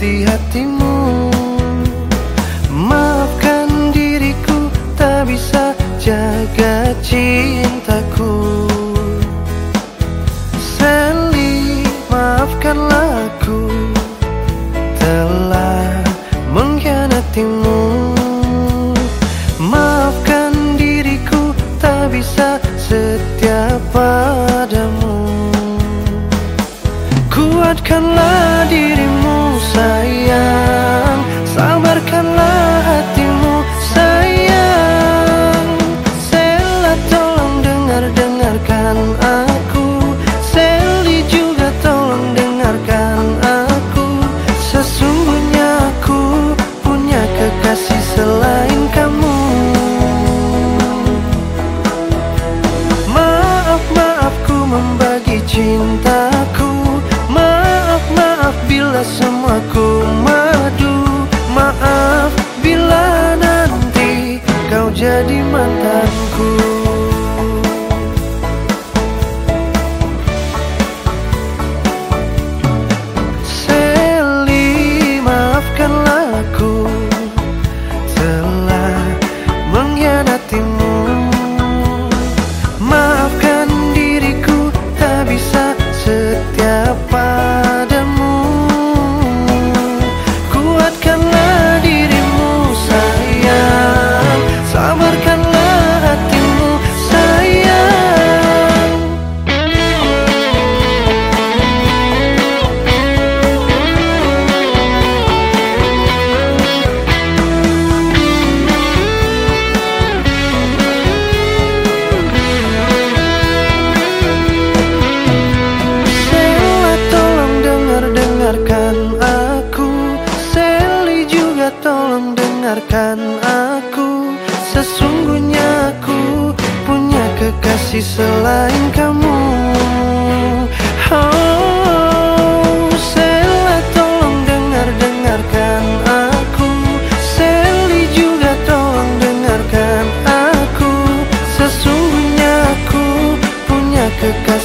hati hatimu. Maafkan diriku tak bisa jaga cintaku. Sally maafkanlah aku. Telah mengkhianatimu. Maafkan diriku tak bisa setia padamu. Kuatkanlah cintaku. Maaf, maaf bila semuaku madu. Maaf bila nanti kau jadi mantanku tolong dengarkan aku. Sesungguhnya aku punya kekasih selain kamu. Oh, Sela tolong dengar-dengarkan aku. Sally juga tolong dengarkan aku. Sesungguhnya aku punya kekasih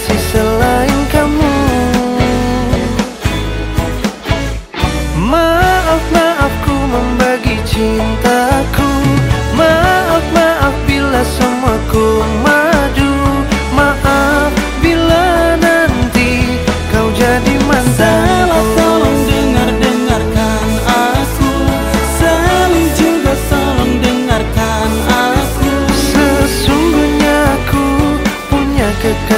could